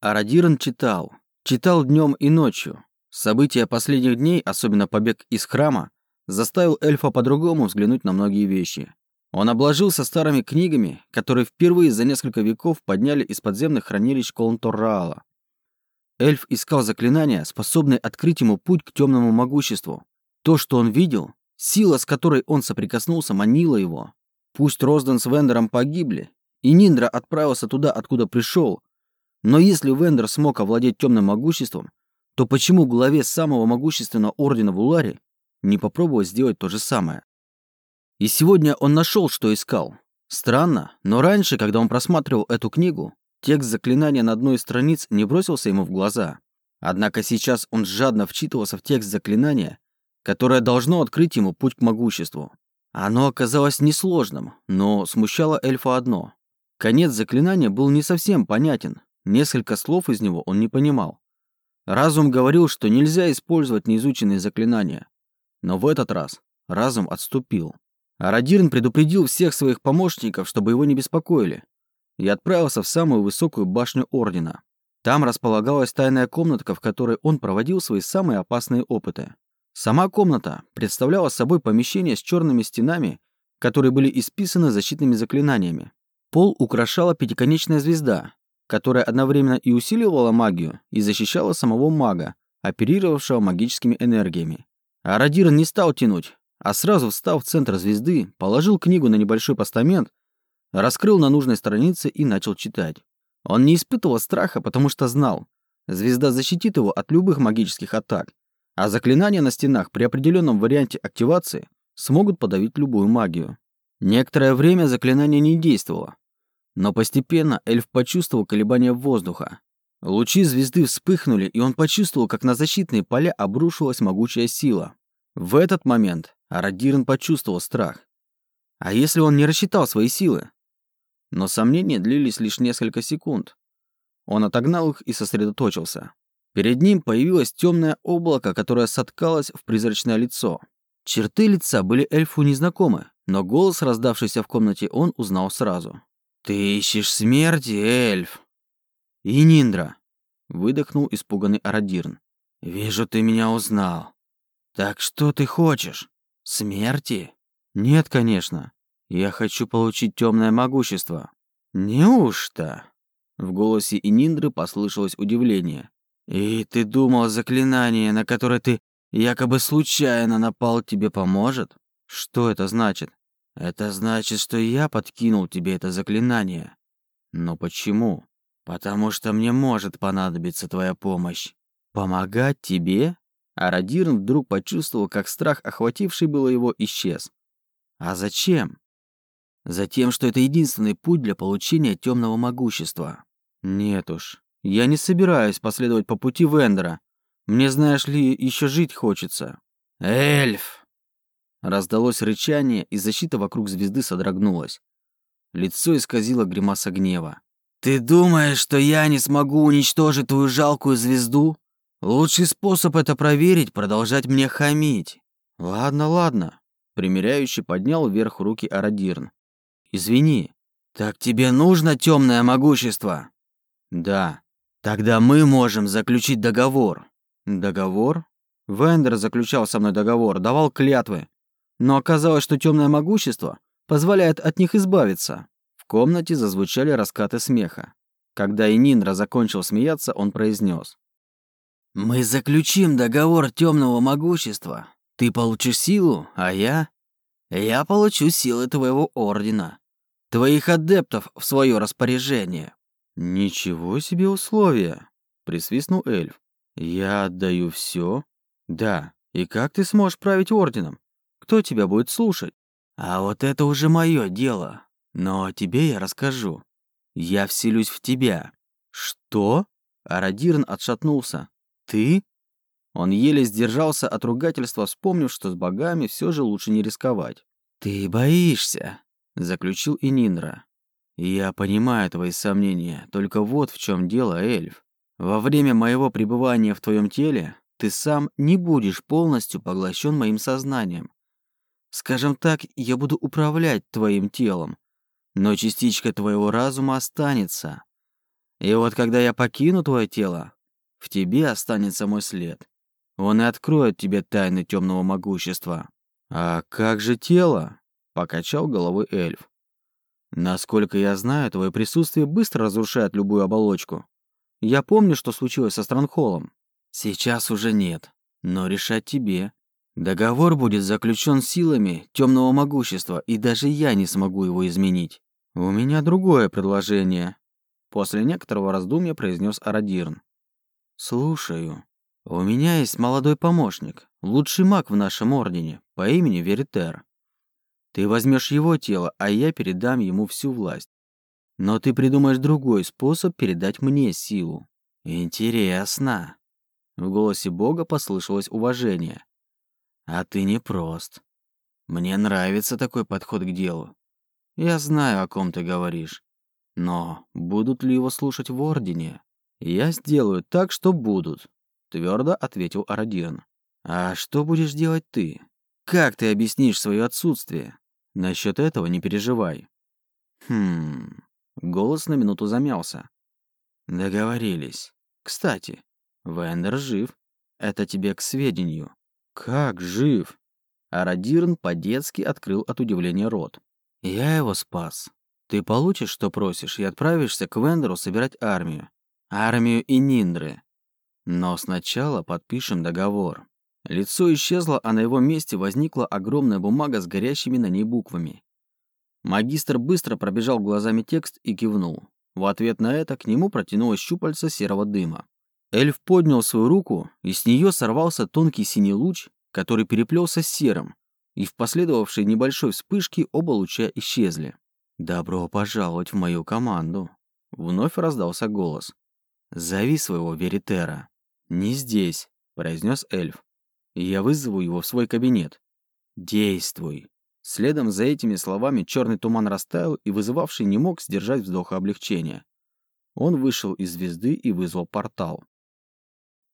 Арадиран читал. Читал днем и ночью. События последних дней, особенно побег из храма, заставил эльфа по-другому взглянуть на многие вещи. Он обложился старыми книгами, которые впервые за несколько веков подняли из подземных хранилищ Колнторраала. Эльф искал заклинания, способные открыть ему путь к темному могуществу. То, что он видел, сила, с которой он соприкоснулся, манила его. Пусть Роздан с Вендером погибли, и Ниндра отправился туда, откуда пришел, но если Вендер смог овладеть темным могуществом, то почему главе самого могущественного ордена в Уларе не попробовать сделать то же самое? И сегодня он нашел, что искал. Странно, но раньше, когда он просматривал эту книгу, текст заклинания на одной из страниц не бросился ему в глаза. Однако сейчас он жадно вчитывался в текст заклинания, которое должно открыть ему путь к могуществу. Оно оказалось несложным, но смущало эльфа одно. Конец заклинания был не совсем понятен, несколько слов из него он не понимал. Разум говорил, что нельзя использовать неизученные заклинания. Но в этот раз разум отступил. Арадирн предупредил всех своих помощников, чтобы его не беспокоили, и отправился в самую высокую башню Ордена. Там располагалась тайная комнатка, в которой он проводил свои самые опасные опыты. Сама комната представляла собой помещение с черными стенами, которые были исписаны защитными заклинаниями. Пол украшала пятиконечная звезда, которая одновременно и усиливала магию, и защищала самого мага, оперировавшего магическими энергиями. Арадир не стал тянуть, а сразу встав в центр звезды, положил книгу на небольшой постамент, раскрыл на нужной странице и начал читать. Он не испытывал страха, потому что знал, звезда защитит его от любых магических атак, а заклинания на стенах при определенном варианте активации смогут подавить любую магию. Некоторое время заклинание не действовало, но постепенно эльф почувствовал колебания воздуха. Лучи звезды вспыхнули, и он почувствовал, как на защитные поля обрушилась могучая сила. В этот момент Арадирн почувствовал страх. А если он не рассчитал свои силы? Но сомнения длились лишь несколько секунд. Он отогнал их и сосредоточился. Перед ним появилось темное облако, которое соткалось в призрачное лицо. Черты лица были эльфу незнакомы, но голос, раздавшийся в комнате, он узнал сразу. «Ты ищешь смерти, эльф?» «И Ниндра», — выдохнул испуганный Арадирн. «Вижу, ты меня узнал. Так что ты хочешь? Смерти? Нет, конечно. Я хочу получить темное могущество. Неужто? В голосе Ининдры послышалось удивление. И ты думал, заклинание, на которое ты якобы случайно напал, тебе поможет? Что это значит? Это значит, что я подкинул тебе это заклинание. Но почему? Потому что мне может понадобиться твоя помощь. Помогать тебе? А Радирн вдруг почувствовал, как страх, охвативший было его, исчез. А зачем? Затем, что это единственный путь для получения темного могущества. Нет уж, я не собираюсь последовать по пути Вендера. Мне, знаешь ли, еще жить хочется. Эльф! Раздалось рычание, и защита вокруг звезды содрогнулась. Лицо исказило гримаса гнева. «Ты думаешь, что я не смогу уничтожить твою жалкую звезду? Лучший способ это проверить — продолжать мне хамить. Ладно, ладно. Примеряющий поднял вверх руки Арадирн. Извини. Так тебе нужно темное могущество? Да. Тогда мы можем заключить договор. Договор? Вендер заключал со мной договор, давал клятвы. Но оказалось, что темное могущество позволяет от них избавиться. В комнате зазвучали раскаты смеха. Когда Ининра закончил смеяться, он произнес: мы заключим договор темного могущества. Ты получишь силу, а я... Я получу силы твоего ордена. Твоих адептов в свое распоряжение. Ничего себе условия, присвистнул эльф. Я отдаю все. Да, и как ты сможешь править орденом? Кто тебя будет слушать? А вот это уже мое дело. Но тебе я расскажу. Я вселюсь в тебя. Что? Арадирн отшатнулся. «Ты?» Он еле сдержался от ругательства, вспомнив, что с богами все же лучше не рисковать. «Ты боишься», — заключил и Нинра. «Я понимаю твои сомнения, только вот в чем дело, эльф. Во время моего пребывания в твоем теле ты сам не будешь полностью поглощен моим сознанием. Скажем так, я буду управлять твоим телом, но частичка твоего разума останется. И вот когда я покину твое тело, в тебе останется мой след. Он и откроет тебе тайны темного могущества. А как же тело? Покачал головой эльф. Насколько я знаю, твое присутствие быстро разрушает любую оболочку. Я помню, что случилось со Странхолом. Сейчас уже нет, но решать тебе. Договор будет заключен силами темного могущества, и даже я не смогу его изменить. У меня другое предложение. После некоторого раздумья произнес Арадирн. Слушаю. У меня есть молодой помощник, лучший маг в нашем ордене, по имени Веритер. Ты возьмешь его тело, а я передам ему всю власть. Но ты придумаешь другой способ передать мне силу. Интересно. В голосе Бога послышалось уважение. А ты не прост. Мне нравится такой подход к делу. Я знаю, о ком ты говоришь. Но будут ли его слушать в Ордене? Я сделаю так, что будут, твердо ответил Арадирн. А что будешь делать ты? Как ты объяснишь свое отсутствие? Насчет этого не переживай. Хм. Голос на минуту замялся. Договорились. Кстати, Вендер жив. Это тебе к сведению. Как жив? Арадирн по-детски открыл от удивления рот. Я его спас. Ты получишь, что просишь, и отправишься к Вендеру собирать армию. Армию и Ниндры. Но сначала подпишем договор. Лицо исчезло, а на его месте возникла огромная бумага с горящими на ней буквами. Магистр быстро пробежал глазами текст и кивнул. В ответ на это к нему протянулось щупальце серого дыма. Эльф поднял свою руку, и с нее сорвался тонкий синий луч, который переплелся с серым, и в последовавшей небольшой вспышке оба луча исчезли. «Добро пожаловать в мою команду!» Вновь раздался голос. «Зови своего Веритера». «Не здесь», — произнес эльф я вызову его в свой кабинет. Действуй. Следом за этими словами черный туман растаял, и вызывавший не мог сдержать вздоха облегчения. Он вышел из звезды и вызвал портал.